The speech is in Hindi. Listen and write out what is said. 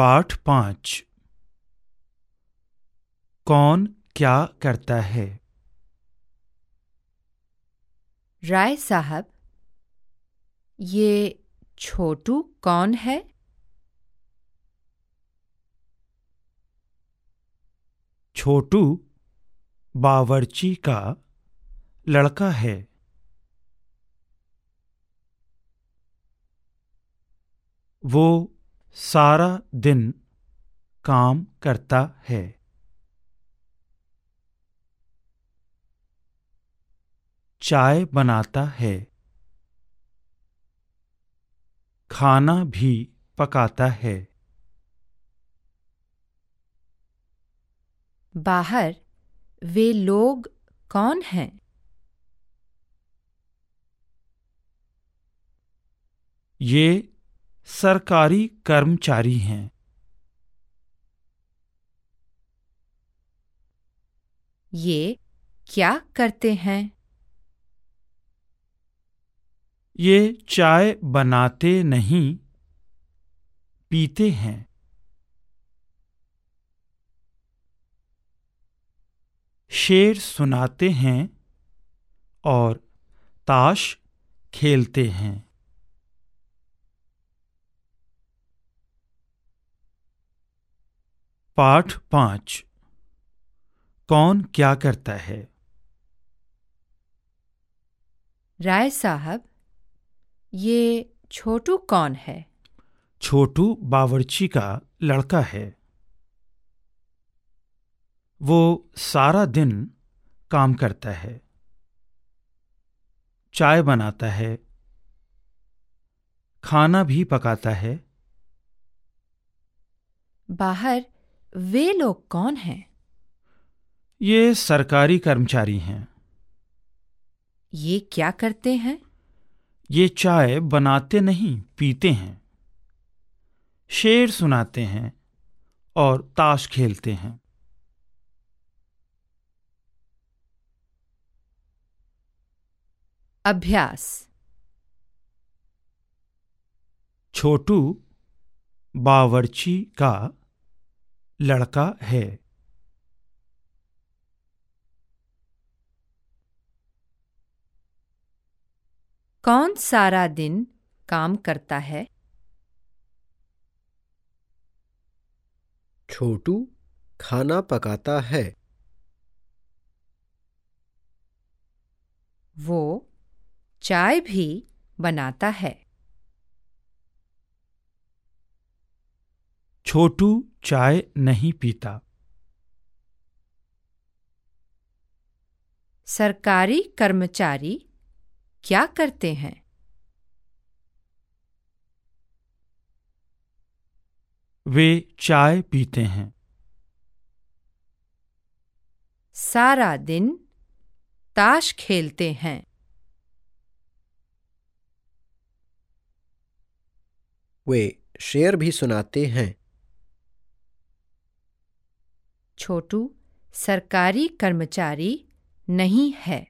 पाठ पाँच। कौन क्या करता है? राय साहब ये छोटू कौन है? छोटू बावर्ची का लड़का है। वो सारा दिन काम करता है। चाय बनाता है। खाना भी पकाता है। बाहर वे लोग कौन हैं? ये सरकारी कर्मचारी हैं। ये क्या करते हैं? ये चाय बनाते नहीं पीते हैं। शेर सुनाते हैं और ताश खेलते हैं। पाठ पाँच। कौन क्या करता है? राय साहब ये छोटू कौन है? छोटू बावर्ची का लड़का है। वो सारा दिन काम करता है। चाय बनाता है। खाना भी पकाता है। बाहर वे लोग कौन हैं? ये सरकारी कर्मचारी हैं। ये क्या करते हैं? ये चाय बनाते नहीं पीते हैं। शेर सुनाते हैं और ताश खेलते हैं। अभ्यास। छोटू बावर्ची का लड़का है। कौन सारा दिन काम करता है? छोटू खाना पकाता है। वो चाय भी बनाता है। छोटू चाय नहीं पीता। सरकारी कर्मचारी क्या करते हैं? वे चाय पीते हैं। सारा दिन ताश खेलते हैं। वे शेर भी सुनाते हैं। छोटू सरकारी कर्मचारी नहीं है।